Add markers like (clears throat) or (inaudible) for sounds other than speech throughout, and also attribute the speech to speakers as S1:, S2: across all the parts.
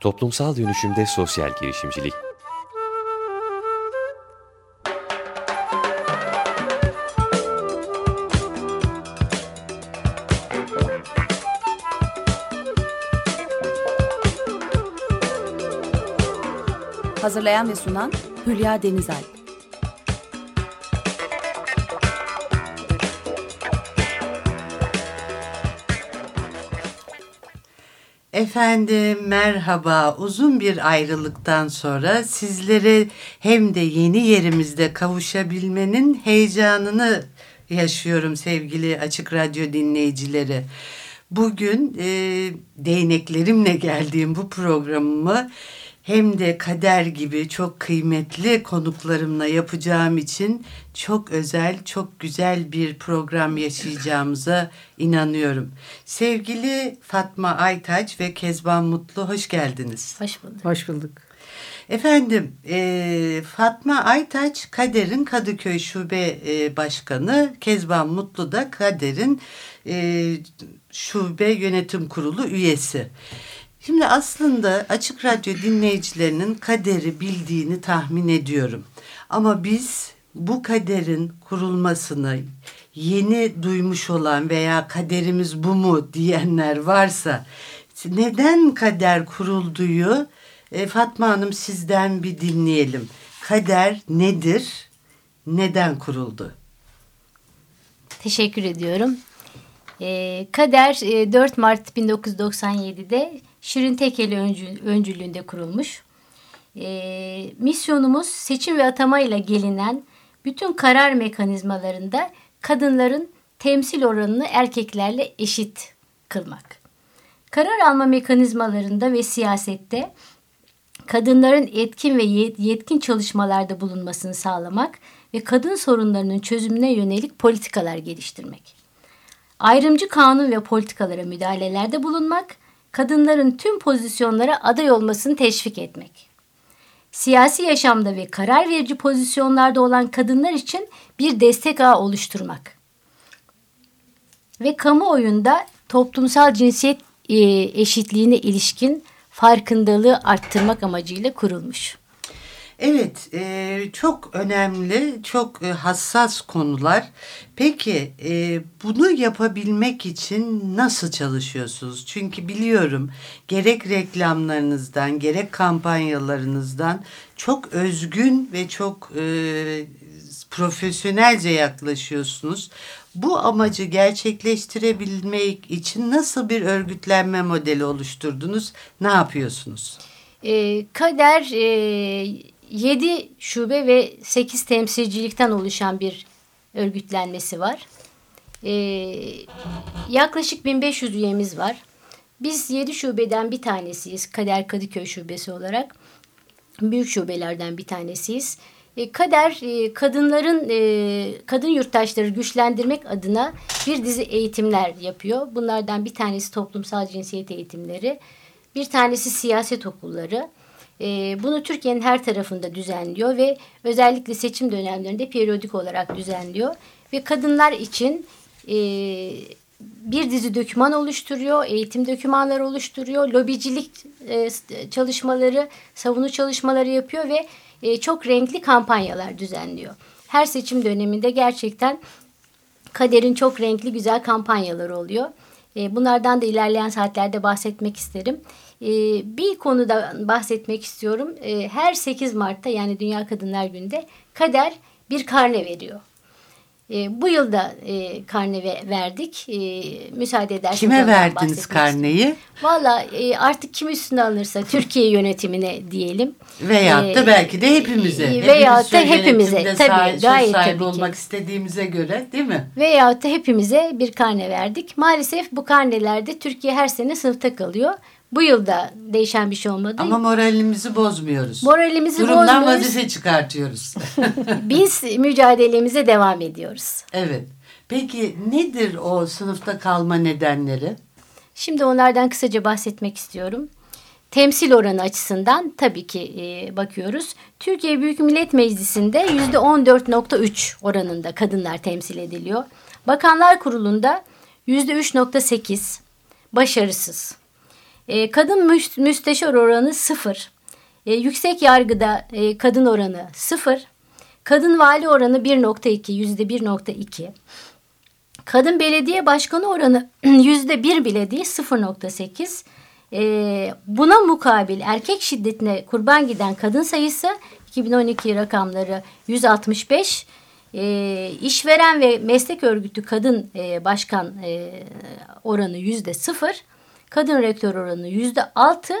S1: Toplumsal dönüşümde sosyal girişimcilik.
S2: Hazırlayan ve sunan Hülya Denizal.
S3: Efendim merhaba. Uzun bir ayrılıktan sonra sizlere hem de yeni yerimizde kavuşabilmenin heyecanını yaşıyorum sevgili Açık Radyo dinleyicileri. Bugün e, değneklerimle geldiğim bu programımı hem de kader gibi çok kıymetli konuklarımla yapacağım için çok özel, çok güzel bir program yaşayacağımıza inanıyorum. Sevgili Fatma Aytaç ve Kezban Mutlu hoş geldiniz.
S4: Hoş bulduk.
S5: Hoş bulduk.
S3: Efendim e, Fatma Aytaç Kader'in Kadıköy Şube e, Başkanı, Kezban Mutlu da Kader'in e, Şube Yönetim Kurulu üyesi. Şimdi aslında Açık Radyo dinleyicilerinin kaderi bildiğini tahmin ediyorum. Ama biz bu kaderin kurulmasını yeni duymuş olan veya kaderimiz bu mu diyenler varsa neden kader kurulduğu e, Fatma Hanım sizden bir dinleyelim. Kader nedir? Neden kuruldu?
S4: Teşekkür ediyorum. E, kader e, 4 Mart 1997'de Şirin Tekeli öncü, öncülüğünde kurulmuş. E, misyonumuz seçim ve atama ile gelinen bütün karar mekanizmalarında kadınların temsil oranını erkeklerle eşit kılmak. Karar alma mekanizmalarında ve siyasette kadınların etkin ve yetkin çalışmalarda bulunmasını sağlamak ve kadın sorunlarının çözümüne yönelik politikalar geliştirmek. Ayrımcı kanun ve politikalara müdahalelerde bulunmak, kadınların tüm pozisyonlara aday olmasını teşvik etmek. Siyasi yaşamda ve karar verici pozisyonlarda olan kadınlar için bir destek ağı oluşturmak. Ve kamuoyunda toplumsal cinsiyet e, eşitliğine ilişkin farkındalığı arttırmak amacıyla kurulmuş.
S3: Evet, e, çok önemli, çok e, hassas konular. Peki e, bunu yapabilmek için nasıl çalışıyorsunuz? Çünkü biliyorum gerek reklamlarınızdan, gerek kampanyalarınızdan çok özgün ve çok e, profesyonelce yaklaşıyorsunuz. Bu amacı gerçekleştirebilmek için nasıl bir örgütlenme modeli oluşturdunuz? Ne yapıyorsunuz?
S4: E, kader e, 7 şube ve 8 temsilcilikten oluşan bir örgütlenmesi var. Ee, yaklaşık 1500 üyemiz var. Biz 7 şubeden bir tanesiyiz. Kader Kadıköy Şubesi olarak. Büyük şubelerden bir tanesiyiz. E, Kader kadınların e, kadın yurttaşları güçlendirmek adına bir dizi eğitimler yapıyor. Bunlardan bir tanesi toplumsal cinsiyet eğitimleri, bir tanesi siyaset okulları, e, bunu Türkiye'nin her tarafında düzenliyor ve özellikle seçim dönemlerinde periyodik olarak düzenliyor. Ve kadınlar için e, bir dizi döküman oluşturuyor, eğitim dökümanları oluşturuyor, lobicilik e, çalışmaları, savunu çalışmaları yapıyor ve e, çok renkli kampanyalar düzenliyor. Her seçim döneminde gerçekten kaderin çok renkli güzel kampanyaları oluyor. E, bunlardan da ilerleyen saatlerde bahsetmek isterim. E, bir konuda bahsetmek istiyorum. E, her 8 Mart'ta yani Dünya Kadınlar Günü'nde Kader bir karne veriyor. E, bu yılda e, karne verdik. Müsaade ederseniz.
S3: Kime verdiniz karneyi?
S4: Valla e, artık kim üstüne alınırsa Türkiye (laughs) yönetimine diyelim.
S3: Veyahut da belki de hepimize.
S4: E, veyahut da hepimize. Tabii
S3: gayet sahibi tabii olmak ki. istediğimize göre değil mi?
S4: Veyahut da hepimize bir karne verdik. Maalesef bu karnelerde Türkiye her sene sınıfta kalıyor. Bu yılda değişen bir şey olmadı.
S3: Ama moralimizi bozmuyoruz.
S4: Moralimizi
S3: Durumdan
S4: bozmuyoruz.
S3: Durumdan vazife çıkartıyoruz. (laughs)
S4: Biz mücadelemize devam ediyoruz.
S3: Evet. Peki nedir o sınıfta kalma nedenleri?
S4: Şimdi onlardan kısaca bahsetmek istiyorum. Temsil oranı açısından tabii ki e, bakıyoruz. Türkiye Büyük Millet Meclisi'nde yüzde 14.3 oranında kadınlar temsil ediliyor. Bakanlar Kurulu'nda yüzde 3.8 başarısız. E, kadın müsteşar oranı sıfır. E, yüksek yargıda e, kadın oranı sıfır. Kadın vali oranı 1.2 yüzde 1.2. Kadın belediye başkanı oranı (clears throat) yüzde bir bile değil 0.8. E, buna mukabil erkek şiddetine kurban giden kadın sayısı 2012 rakamları 165. E, işveren ve meslek örgütü kadın e, başkan e, oranı yüzde sıfır. Kadın rektör oranı yüzde altı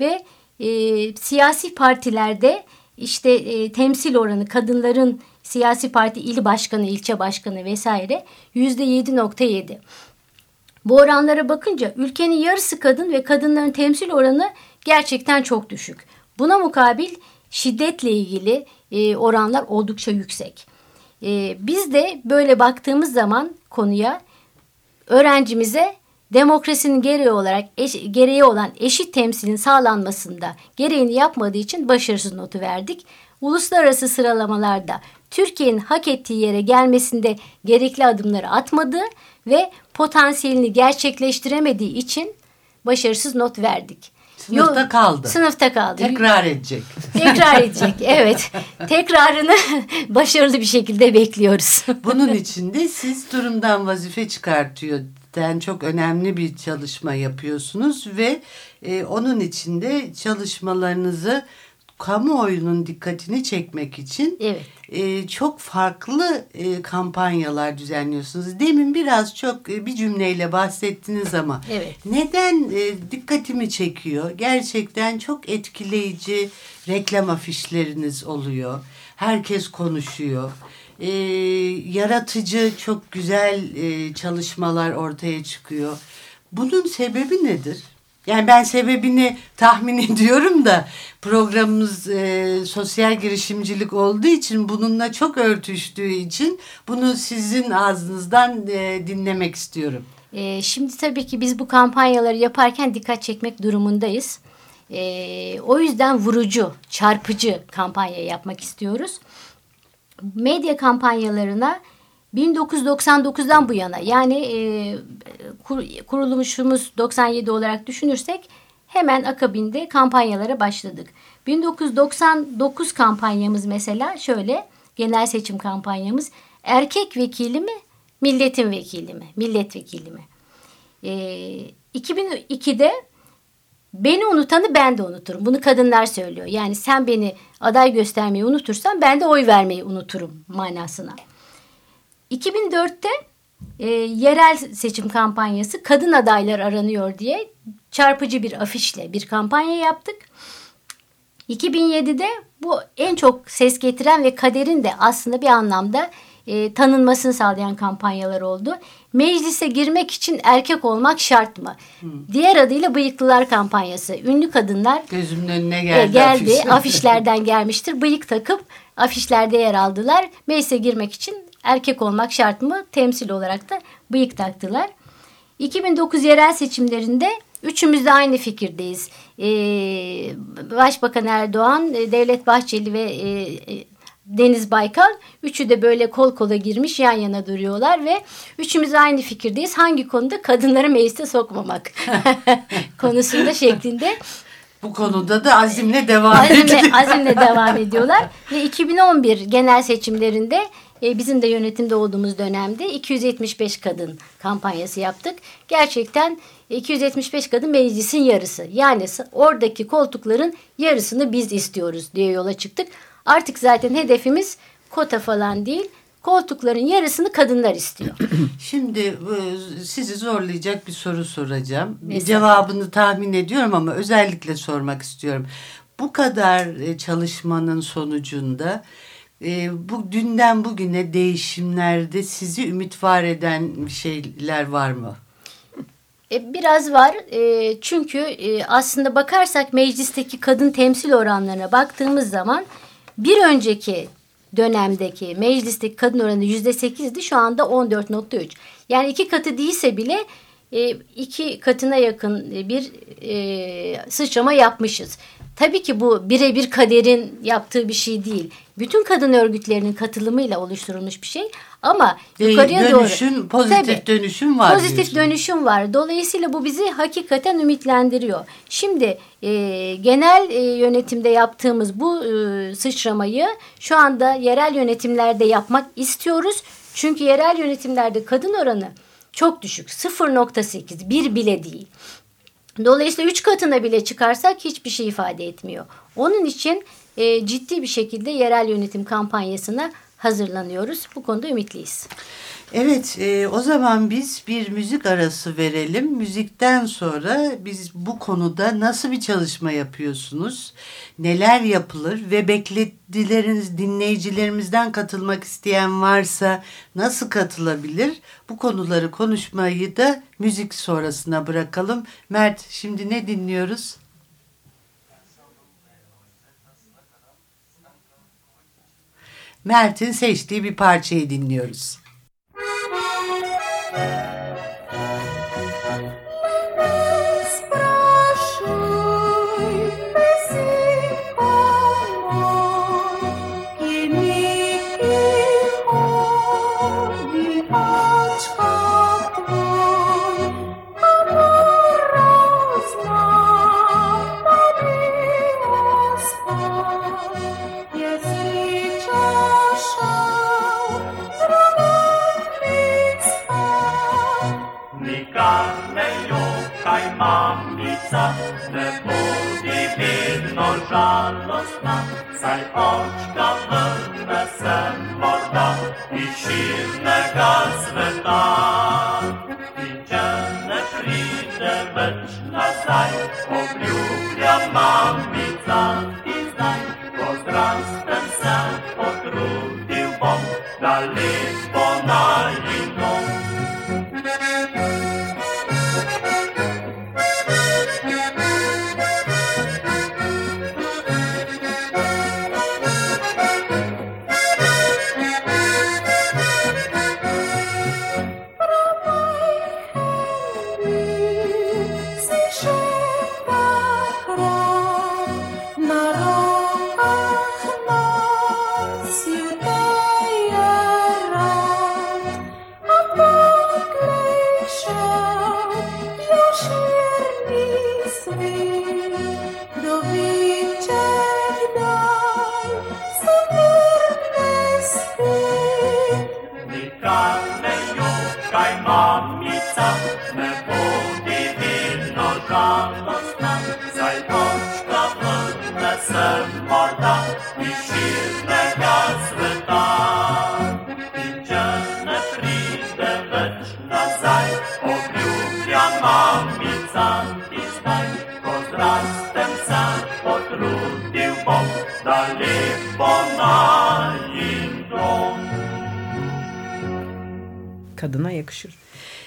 S4: ve e, siyasi partilerde işte e, temsil oranı kadınların siyasi parti il başkanı, ilçe başkanı vesaire yüzde yedi nokta yedi. Bu oranlara bakınca ülkenin yarısı kadın ve kadınların temsil oranı gerçekten çok düşük. Buna mukabil şiddetle ilgili e, oranlar oldukça yüksek. E, biz de böyle baktığımız zaman konuya öğrencimize demokrasinin gereği olarak eş, gereği olan eşit temsilin sağlanmasında gereğini yapmadığı için başarısız notu verdik. Uluslararası sıralamalarda Türkiye'nin hak ettiği yere gelmesinde gerekli adımları atmadığı ve potansiyelini gerçekleştiremediği için başarısız not verdik.
S3: Sınıfta kaldı.
S4: Sınıfta kaldı.
S3: Tekrar edecek.
S4: Tekrar edecek evet. Tekrarını başarılı bir şekilde bekliyoruz.
S3: Bunun için de siz durumdan vazife çıkartıyor gerçekten çok önemli bir çalışma yapıyorsunuz ve e, onun için de çalışmalarınızı kamuoyunun dikkatini çekmek için
S4: evet.
S3: e, çok farklı e, kampanyalar düzenliyorsunuz. Demin biraz çok e, bir cümleyle bahsettiniz ama (laughs)
S4: evet.
S3: neden e, dikkatimi çekiyor? Gerçekten çok etkileyici reklam afişleriniz oluyor. Herkes konuşuyor e, yaratıcı çok güzel e, çalışmalar ortaya çıkıyor. Bunun sebebi nedir? Yani ben sebebini tahmin (laughs) ediyorum da programımız e, sosyal girişimcilik olduğu için bununla çok örtüştüğü için bunu sizin ağzınızdan e, dinlemek istiyorum.
S4: E, şimdi tabii ki biz bu kampanyaları yaparken dikkat çekmek durumundayız. E, o yüzden vurucu, çarpıcı kampanya yapmak istiyoruz medya kampanyalarına 1999'dan bu yana yani e, kur, kuruluşumuz 97 olarak düşünürsek hemen akabinde kampanyalara başladık. 1999 kampanyamız mesela şöyle genel seçim kampanyamız erkek vekili mi milletin vekili mi milletvekili mi? E, 2002'de Beni unutanı ben de unuturum. Bunu kadınlar söylüyor. Yani sen beni aday göstermeyi unutursan ben de oy vermeyi unuturum manasına. 2004'te e, yerel seçim kampanyası kadın adaylar aranıyor diye çarpıcı bir afişle bir kampanya yaptık. 2007'de bu en çok ses getiren ve kaderin de aslında bir anlamda e, tanınmasını sağlayan kampanyalar oldu. Meclise girmek için erkek olmak şart mı? Hmm. Diğer adıyla Bıyıklılar kampanyası. Ünlü kadınlar
S3: gözümün önüne geldi.
S4: E, geldi afiş. (laughs) afişlerden gelmiştir. Bıyık takıp afişlerde yer aldılar. Meclise girmek için erkek olmak şart mı? Temsil olarak da bıyık taktılar. 2009 yerel seçimlerinde üçümüz de aynı fikirdeyiz. Ee, Başbakan Erdoğan, e, Devlet Bahçeli ve e, e Deniz Baykal. Üçü de böyle kol kola girmiş yan yana duruyorlar ve üçümüz aynı fikirdeyiz. Hangi konuda? Kadınları meclise sokmamak (laughs) (laughs) konusunda şeklinde.
S3: Bu konuda da azimle devam
S4: azimle, ediyor. Azimle devam (laughs) ediyorlar. Ve 2011 genel seçimlerinde e, bizim de yönetimde olduğumuz dönemde 275 kadın kampanyası yaptık. Gerçekten 275 kadın meclisin yarısı. Yani oradaki koltukların yarısını biz istiyoruz diye yola çıktık. Artık zaten hedefimiz kota falan değil. Koltukların yarısını kadınlar istiyor. (clears throat)
S3: Şimdi e, sizi zorlayacak bir soru soracağım. Mesela? Cevabını tahmin ediyorum ama özellikle sormak istiyorum. Bu kadar e, çalışmanın sonucunda e, bu dünden bugüne değişimlerde sizi ümit var eden şeyler var mı?
S4: Biraz var çünkü aslında bakarsak meclisteki kadın temsil oranlarına baktığımız zaman bir önceki dönemdeki meclisteki kadın oranı yüzde sekizdi şu anda 14.3. Yani iki katı değilse bile e, iki katına yakın bir e, sıçrama yapmışız. Tabii ki bu birebir kaderin yaptığı bir şey değil. Bütün kadın örgütlerinin katılımıyla oluşturulmuş bir şey. Ama
S3: E,
S4: yukarıya
S3: dönüşüm,
S4: doğru.
S3: pozitif
S4: Tabii,
S3: dönüşüm var
S4: Pozitif
S3: diyorsun.
S4: dönüşüm var. Dolayısıyla bu bizi hakikaten ümitlendiriyor. Şimdi e, genel e, yönetimde yaptığımız bu e, sıçramayı şu anda yerel yönetimlerde yapmak istiyoruz. Çünkü yerel yönetimlerde kadın oranı çok düşük. 0.8 bir bile değil. Dolayısıyla üç katına bile çıkarsak hiçbir şey ifade etmiyor. Onun için e, ciddi bir şekilde yerel yönetim kampanyasına hazırlanıyoruz. Bu konuda ümitliyiz.
S3: Evet, e, o zaman biz bir müzik arası verelim. Müzikten sonra biz bu konuda nasıl bir çalışma yapıyorsunuz? Neler yapılır ve bekledileriniz dinleyicilerimizden katılmak isteyen varsa nasıl katılabilir? Bu konuları konuşmayı da müzik sonrasına bırakalım. Mert, şimdi ne dinliyoruz? Mert'in seçtiği bir parçayı dinliyoruz.
S5: Nikane Mamejo, kaj mamica
S6: kadına yakışır.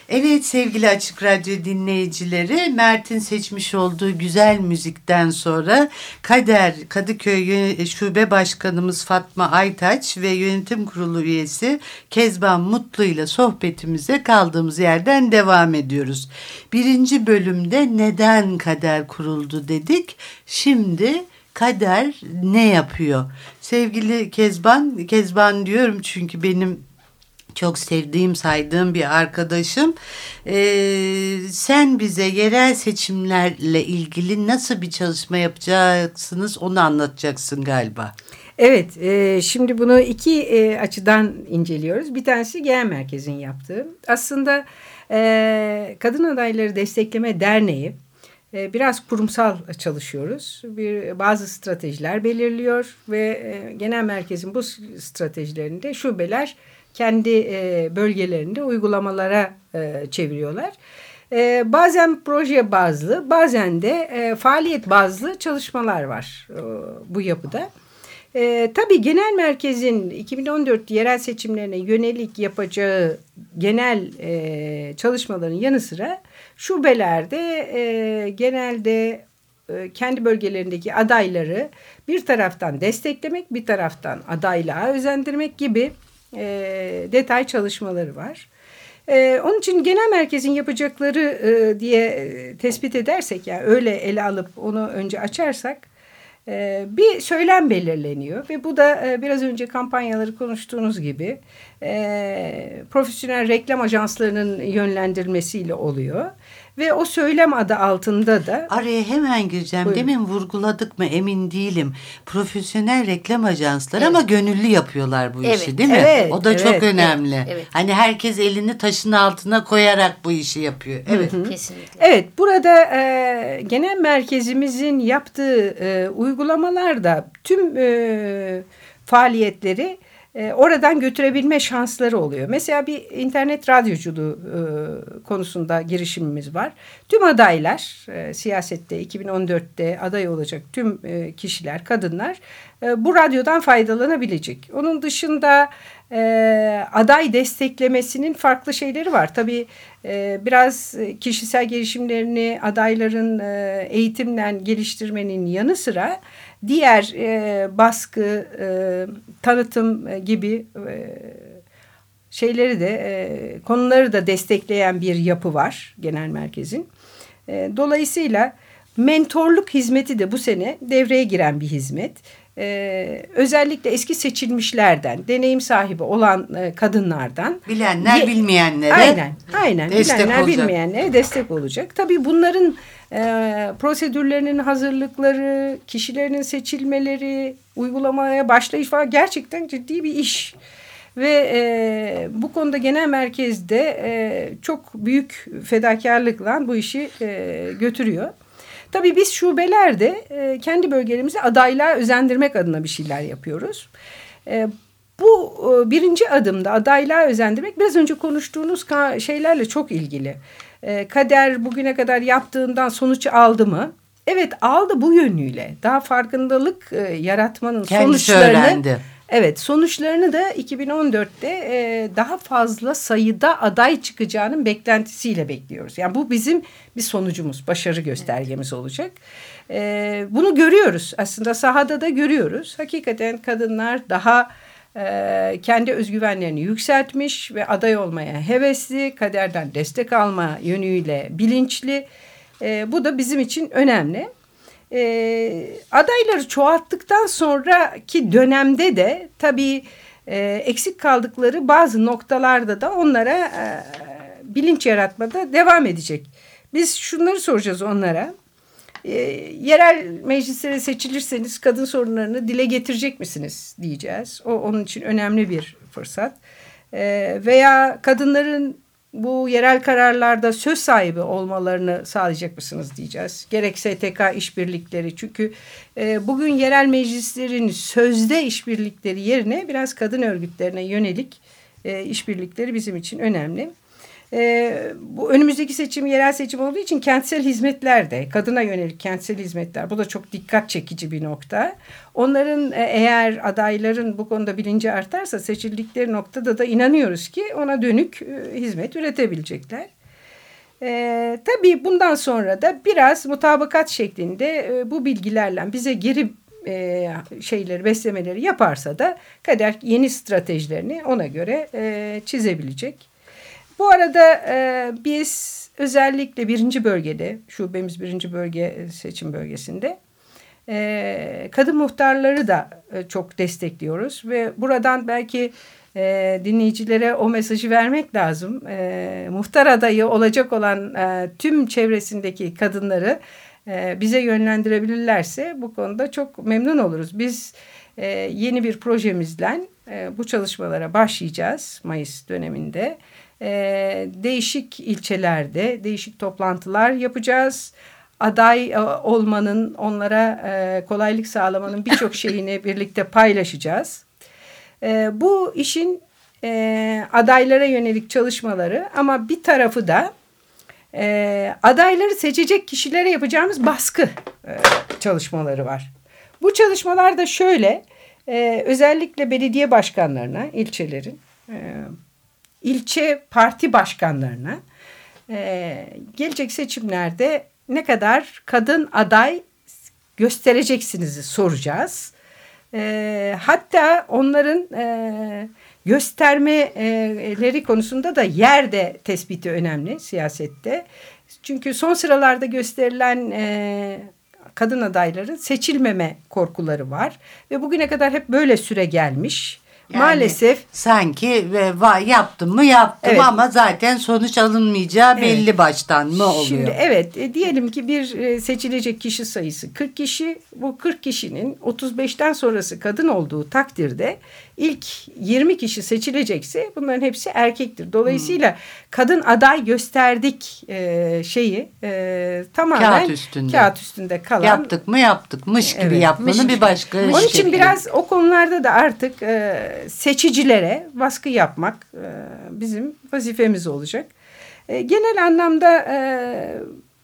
S3: Evet sevgili Açık Radyo dinleyicileri Mert'in seçmiş olduğu güzel müzikten sonra Kader Kadıköy Yö- Şube Başkanımız Fatma Aytaç ve Yönetim Kurulu üyesi Kezban Mutlu ile sohbetimize kaldığımız yerden devam ediyoruz. Birinci bölümde neden kader kuruldu dedik. Şimdi kader ne yapıyor? Sevgili Kezban, Kezban diyorum çünkü benim çok sevdiğim, saydığım bir arkadaşım. Ee, sen bize yerel seçimlerle ilgili nasıl bir çalışma yapacaksınız onu anlatacaksın galiba.
S6: Evet, e, şimdi bunu iki e, açıdan inceliyoruz. Bir tanesi genel merkezin yaptığı. Aslında e, Kadın Adayları Destekleme Derneği e, biraz kurumsal çalışıyoruz. Bir bazı stratejiler belirliyor ve e, genel merkezin bu stratejilerinde şubeler kendi e, bölgelerinde uygulamalara e, çeviriyorlar. E, bazen proje bazlı, bazen de faaliyet bazlı çalışmalar var bu yapıda. Tabii genel merkezin 2014 yerel seçimlerine yönelik yapacağı genel çalışmaların yanı sıra şubelerde genelde kendi bölgelerindeki adayları bir taraftan desteklemek, bir taraftan adaylığa özendirmek gibi e, detay çalışmaları var. E, onun için genel merkezin yapacakları e, diye e, tespit edersek yani öyle ele alıp onu önce açarsak e, bir söylem belirleniyor ve bu da e, biraz önce kampanyaları konuştuğunuz gibi e, profesyonel reklam ajanslarının yönlendirmesiyle oluyor. Ve o söylem adı altında da...
S3: Araya hemen gireceğim.
S6: Buyurun.
S3: Demin vurguladık mı emin değilim. Profesyonel reklam ajansları ama gönüllü yapıyorlar bu
S4: Evet,
S3: işi değil mi?
S6: evet,
S3: o da
S6: evet,
S3: çok önemli.
S4: evet, evet.
S3: Hani herkes elini taşın altına koyarak bu işi yapıyor. Evet.
S4: Kesinlikle.
S6: Evet burada e, genel merkezimizin yaptığı e, uygulamalarda tüm e, faaliyetleri e, oradan götürebilme şansları oluyor. Mesela bir internet radyoculuğu e, konusunda girişimimiz var. Tüm adaylar e, siyasette 2014'te aday olacak tüm e, kişiler, kadınlar bu radyodan faydalanabilecek. Onun dışında e, aday desteklemesinin farklı şeyleri var. Tabii e, biraz kişisel gelişimlerini adayların e, eğitimden geliştirmenin yanı sıra diğer e, baskı, e, tanıtım e, gibi e, şeyleri de e, konuları da destekleyen bir yapı var genel merkezin. E, dolayısıyla mentorluk hizmeti de bu sene devreye giren bir hizmet. Ee, özellikle eski seçilmişlerden, deneyim sahibi olan e, kadınlardan.
S3: Bilenler
S6: Ye-
S3: bilmeyenlere
S6: Aynen, aynen.
S3: destek
S6: Bilenler
S3: olacak.
S6: bilmeyenlere destek olacak. Tabii bunların e, prosedürlerinin hazırlıkları, kişilerin seçilmeleri, uygulamaya başlayış falan gerçekten ciddi bir iş. Ve e, bu konuda genel merkezde e, çok büyük fedakarlıkla bu işi e, götürüyor. Tabii biz şubelerde e, kendi bölgelerimizi adaylığa özendirmek adına bir şeyler yapıyoruz. E, bu e, birinci adımda adaylığa özendirmek biraz önce konuştuğunuz şeylerle çok ilgili. E, kader bugüne kadar yaptığından sonuç aldı mı? Evet aldı bu yönüyle. Daha farkındalık e, yaratmanın
S3: Kendisi
S6: sonuçlarını
S3: öğrendi.
S6: Evet sonuçlarını da 2014'te e, daha fazla sayıda aday çıkacağının beklentisiyle bekliyoruz. Yani bu bizim bir sonucumuz, başarı göstergemiz olacak. E, bunu görüyoruz aslında sahada da görüyoruz. Hakikaten kadınlar daha e, kendi özgüvenlerini yükseltmiş ve aday olmaya hevesli, kaderden destek alma yönüyle bilinçli. E, bu da bizim için önemli. E, adayları çoğalttıktan sonraki dönemde de tabii e, eksik kaldıkları bazı noktalarda da onlara e, bilinç yaratmada devam edecek. Biz şunları soracağız onlara. E, yerel meclislere seçilirseniz kadın sorunlarını dile getirecek misiniz diyeceğiz. O onun için önemli bir fırsat. E, veya kadınların bu yerel kararlarda söz sahibi olmalarını sağlayacak mısınız diyeceğiz. Gerek STK işbirlikleri çünkü e, bugün yerel meclislerin sözde işbirlikleri yerine biraz kadın örgütlerine yönelik e, işbirlikleri bizim için önemli. E, bu önümüzdeki seçim yerel seçim olduğu için kentsel hizmetler de kadına yönelik kentsel hizmetler bu da çok dikkat çekici bir nokta. Onların e, eğer adayların bu konuda bilinci artarsa seçildikleri noktada da inanıyoruz ki ona dönük e, hizmet üretebilecekler. E, tabii bundan sonra da biraz mutabakat şeklinde e, bu bilgilerle bize geri e, şeyleri beslemeleri yaparsa da kader yeni stratejilerini ona göre e, çizebilecek. Bu arada e, biz özellikle birinci bölgede, şubemiz birinci bölge seçim bölgesinde e, kadın muhtarları da e, çok destekliyoruz ve buradan belki e, dinleyicilere o mesajı vermek lazım. E, muhtar adayı olacak olan e, tüm çevresindeki kadınları e, bize yönlendirebilirlerse bu konuda çok memnun oluruz. Biz e, yeni bir projemizle e, bu çalışmalara başlayacağız Mayıs döneminde. E, değişik ilçelerde değişik toplantılar yapacağız. Aday e, olmanın, onlara e, kolaylık sağlamanın birçok şeyini (laughs) birlikte paylaşacağız. E, bu işin e, adaylara yönelik çalışmaları ama bir tarafı da e, adayları seçecek kişilere yapacağımız baskı e, çalışmaları var. Bu çalışmalar da şöyle, e, özellikle belediye başkanlarına, ilçelerin, e, ilçe parti başkanlarına e, gelecek seçimlerde ne kadar kadın aday göstereceksiniz soracağız. E, hatta onların e, göstermeleri konusunda da yer de tespiti önemli siyasette. Çünkü son sıralarda gösterilen e, kadın adayların seçilmeme korkuları var. Ve bugüne kadar hep böyle süre gelmiş.
S3: Yani
S6: Maalesef
S3: sanki ve va, yaptım mı yaptım
S6: Evet.
S3: ama zaten sonuç alınmayacağı belli baştan mı oluyor?
S6: Şimdi evet e, diyelim ki bir e, seçilecek kişi sayısı 40 kişi bu 40 kişinin 35'ten sonrası kadın olduğu takdirde ilk 20 kişi seçilecekse bunların hepsi erkektir. Dolayısıyla
S3: Hmm.
S6: kadın aday gösterdik e, şeyi e, tamamen
S3: Kağıt üstünde.
S6: kağıt üstünde kalan
S3: Yaptık mı yaptık. Mış gibi
S6: Evet,
S3: yapmanın
S4: mış
S3: bir başka
S6: Onun için biraz o konularda da artık e, seçicilere baskı yapmak e, bizim vazifemiz olacak. E, genel anlamda e,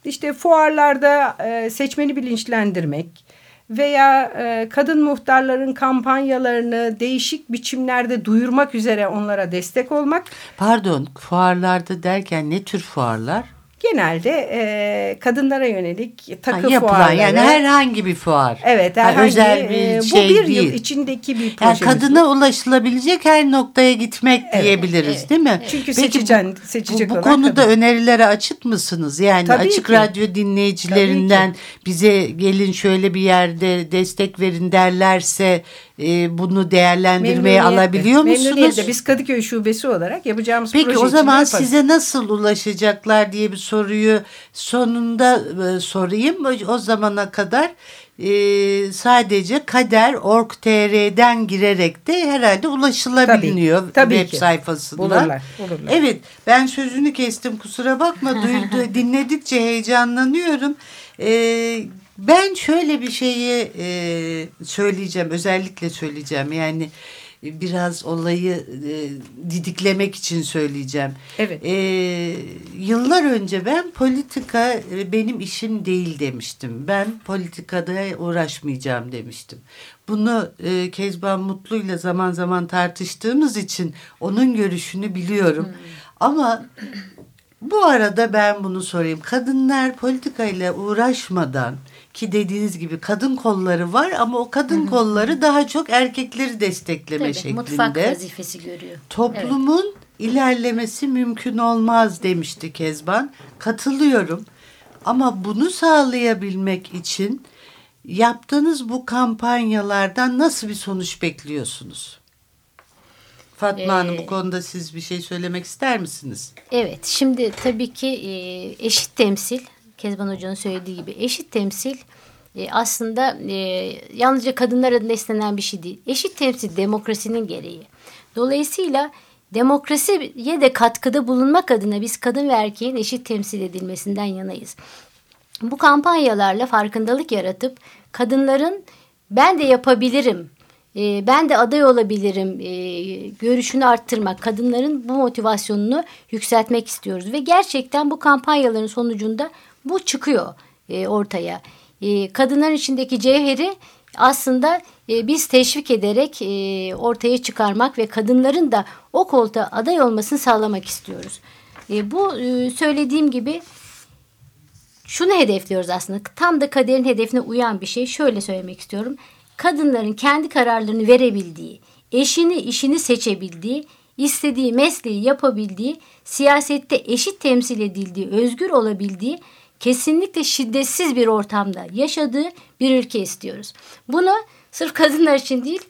S6: işte fuarlarda e, seçmeni bilinçlendirmek veya e, kadın muhtarların kampanyalarını değişik biçimlerde duyurmak üzere onlara destek olmak
S3: Pardon fuarlarda derken ne tür fuarlar?
S6: Genelde e, kadınlara yönelik takı
S3: Ha, yapılan
S6: fuarları.
S3: yani herhangi bir fuar.
S6: Evet,
S3: Ha,
S6: herhangi,
S3: özel bir
S6: e,
S3: şey
S6: bu bir
S3: değil.
S6: yıl içindeki bir
S3: Yani
S6: projemiz. bu.
S3: kadına ulaşılabilecek her noktaya gitmek
S6: Evet,
S3: diyebiliriz
S4: evet,
S3: değil mi?
S6: Çünkü
S3: Peki
S6: seçeceksin,
S3: bu,
S6: seçecek
S3: bu, bu konuda
S6: kadın.
S3: önerilere açık mısınız? Yani
S6: Tabii
S3: açık
S6: ki.
S3: radyo dinleyicilerinden bize gelin şöyle bir yerde destek verin derlerse e, bunu değerlendirmeye alabiliyor musunuz?
S6: Biz Kadıköy Şubesi olarak yapacağımız
S3: Peki
S6: proje
S3: o
S6: içinde
S3: zaman size nasıl ulaşacaklar diye bir soruyu sonunda e, sorayım. O, o zamana kadar e, sadece kader.org.tr'den girerek de herhalde ulaşılabiliyor
S6: Tabii, tabii
S3: web
S6: ki.
S3: sayfasından.
S6: Bulurlar, bulurlar.
S3: Evet ben sözünü kestim kusura bakma duydu, (laughs) dinledikçe heyecanlanıyorum. E, ben şöyle bir şeyi e, söyleyeceğim özellikle söyleyeceğim yani biraz olayı e, didiklemek için söyleyeceğim.
S6: Evet.
S3: E, yıllar önce ben politika e, benim işim değil demiştim. Ben politikada uğraşmayacağım demiştim. Bunu e, Kezban Mutlu'yla zaman zaman tartıştığımız için onun görüşünü biliyorum. Ama bu arada ben bunu sorayım. Kadınlar politikayla uğraşmadan ki dediğiniz gibi kadın kolları var ama o kadın kolları daha çok erkekleri destekleme
S4: Tabii,
S3: şeklinde.
S4: mutfak vazifesi görüyor.
S3: Toplumun ilerlemesi mümkün olmaz demişti Kezban. Katılıyorum. Ama bunu sağlayabilmek için yaptığınız bu kampanyalardan nasıl bir sonuç bekliyorsunuz? Fatma Hanım
S4: Ee,
S3: bu konuda siz bir şey söylemek ister misiniz?
S4: Evet, şimdi tabii ki e, eşit temsil, Kezban Hoca'nın söylediği gibi eşit temsil e, aslında e, yalnızca kadınlar adına istenen bir şey değil. Eşit temsil demokrasinin gereği. Dolayısıyla demokrasiye de katkıda bulunmak adına biz kadın ve erkeğin eşit temsil edilmesinden yanayız. Bu kampanyalarla farkındalık yaratıp kadınların ben de yapabilirim, e, ben de aday olabilirim e, görüşünü arttırmak, kadınların bu motivasyonunu yükseltmek istiyoruz. Ve gerçekten bu kampanyaların sonucunda bu çıkıyor e, ortaya. E, kadınların içindeki cevheri aslında e, biz teşvik ederek e, ortaya çıkarmak ve kadınların da o koltuğa aday olmasını sağlamak istiyoruz. E, bu e, söylediğim gibi şunu hedefliyoruz aslında. Tam da kaderin hedefine uyan bir şey. Şöyle söylemek istiyorum. Kadınların kendi kararlarını verebildiği, eşini, işini seçebildiği, istediği mesleği yapabildiği, siyasette eşit temsil edildiği, özgür olabildiği, kesinlikle şiddetsiz bir ortamda yaşadığı bir ülke istiyoruz. Bunu sırf kadınlar için değil,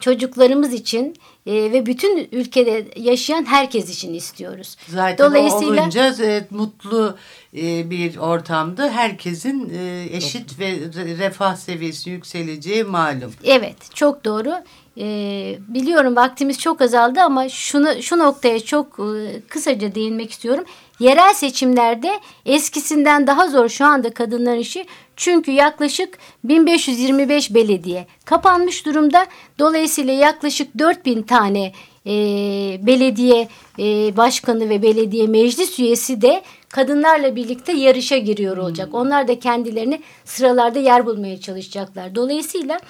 S4: çocuklarımız için e, ve bütün ülkede yaşayan herkes için istiyoruz.
S3: Zaten
S4: Dolayısıyla
S3: o olunca e, mutlu e, bir ortamda herkesin e, eşit ve re- refah seviyesi yükseleceği malum.
S4: Evet, çok doğru. Ee, biliyorum vaktimiz çok azaldı ama şunu şu noktaya çok e, kısaca değinmek istiyorum. Yerel seçimlerde eskisinden daha zor şu anda kadınların işi. Çünkü yaklaşık 1525 belediye kapanmış durumda. Dolayısıyla yaklaşık 4000 tane e, belediye e, başkanı ve belediye meclis üyesi de kadınlarla birlikte yarışa giriyor olacak. Onlar da kendilerini sıralarda yer bulmaya çalışacaklar. Dolayısıyla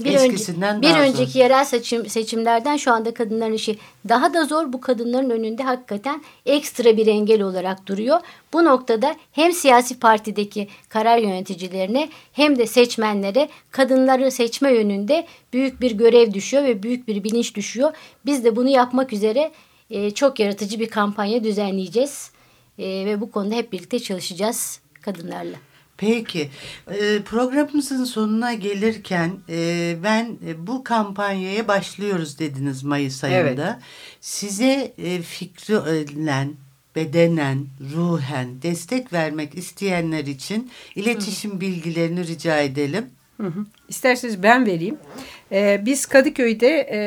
S4: bir,
S3: Eskisinden
S4: önce, bir
S3: daha zor.
S4: önceki yerel seçim, seçimlerden şu anda kadınların işi daha da zor. Bu kadınların önünde hakikaten ekstra bir engel olarak duruyor. Bu noktada hem siyasi partideki karar yöneticilerine hem de seçmenlere kadınları seçme yönünde büyük bir görev düşüyor ve büyük bir bilinç düşüyor. Biz de bunu yapmak üzere e, çok yaratıcı bir kampanya düzenleyeceğiz. E, ve bu konuda hep birlikte çalışacağız kadınlarla.
S3: Peki e, programımızın sonuna gelirken e, ben e, bu kampanyaya başlıyoruz dediniz Mayıs ayında.
S6: Evet.
S3: Size e, fikrilen, bedenen, ruhen destek vermek isteyenler için iletişim bilgilerini rica edelim.
S6: Hı hı. İsterseniz ben vereyim. Ee, biz Kadıköy'de e,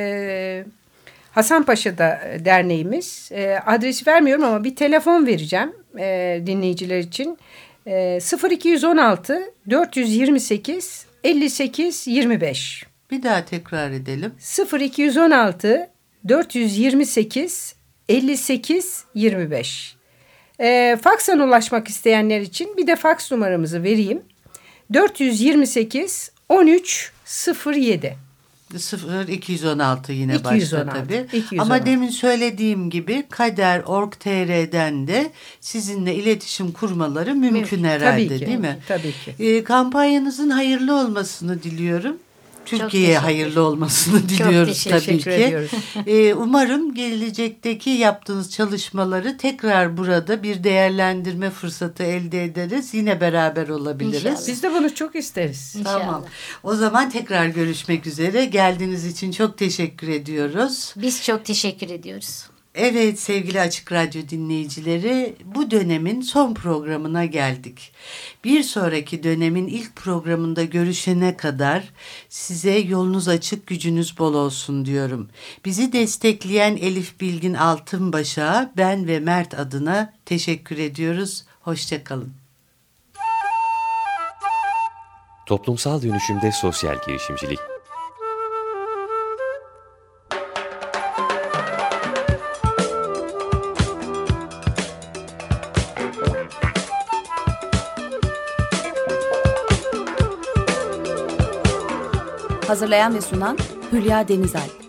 S6: Hasanpaşa'da derneğimiz. E, adresi vermiyorum ama bir telefon vereceğim e, dinleyiciler için. E, 0216 428 58 25.
S3: Bir daha tekrar edelim.
S6: 0216 428 58 25. E, faksan ulaşmak isteyenler için bir de faks numaramızı vereyim. 428 13 07.
S3: 0 216 yine
S6: 216,
S3: başta tabii.
S6: 216.
S3: Ama demin söylediğim gibi kader.org.tr'den de sizinle iletişim kurmaları mümkün herhalde
S6: Tabii ki,
S3: değil mi?
S6: tabii ki.
S3: Ee, kampanyanızın hayırlı olmasını diliyorum. Türkiye'ye hayırlı olmasını diliyoruz tabii
S6: teşekkür
S3: ki.
S6: ediyoruz. (laughs)
S3: Ee, umarım gelecekteki yaptığınız çalışmaları tekrar burada bir değerlendirme fırsatı elde ederiz. Yine beraber olabiliriz.
S4: İnşallah.
S6: Biz de bunu çok isteriz.
S4: İnşallah.
S3: Tamam. O zaman tekrar görüşmek üzere. Geldiğiniz için çok teşekkür ediyoruz.
S4: Biz çok teşekkür ediyoruz.
S3: Evet sevgili Açık Radyo dinleyicileri bu dönemin son programına geldik. Bir sonraki dönemin ilk programında görüşene kadar size yolunuz açık gücünüz bol olsun diyorum. Bizi destekleyen Elif Bilgin Altınbaş'a ben ve Mert adına teşekkür ediyoruz. Hoşçakalın.
S1: Toplumsal dönüşümde sosyal girişimcilik.
S2: Hazırlayan ve sunan Hülya Denizal.